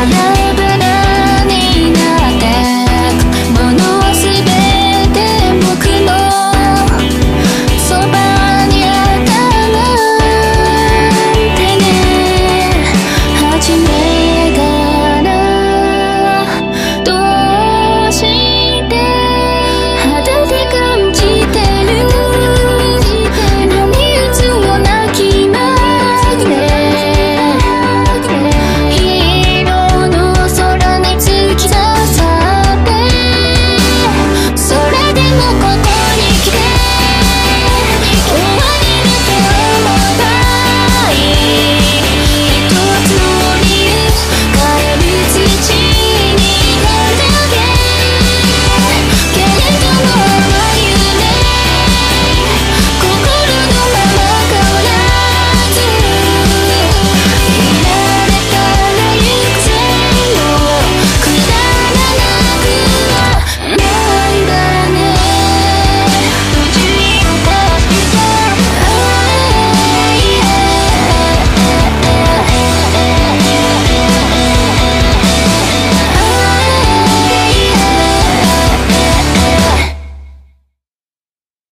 another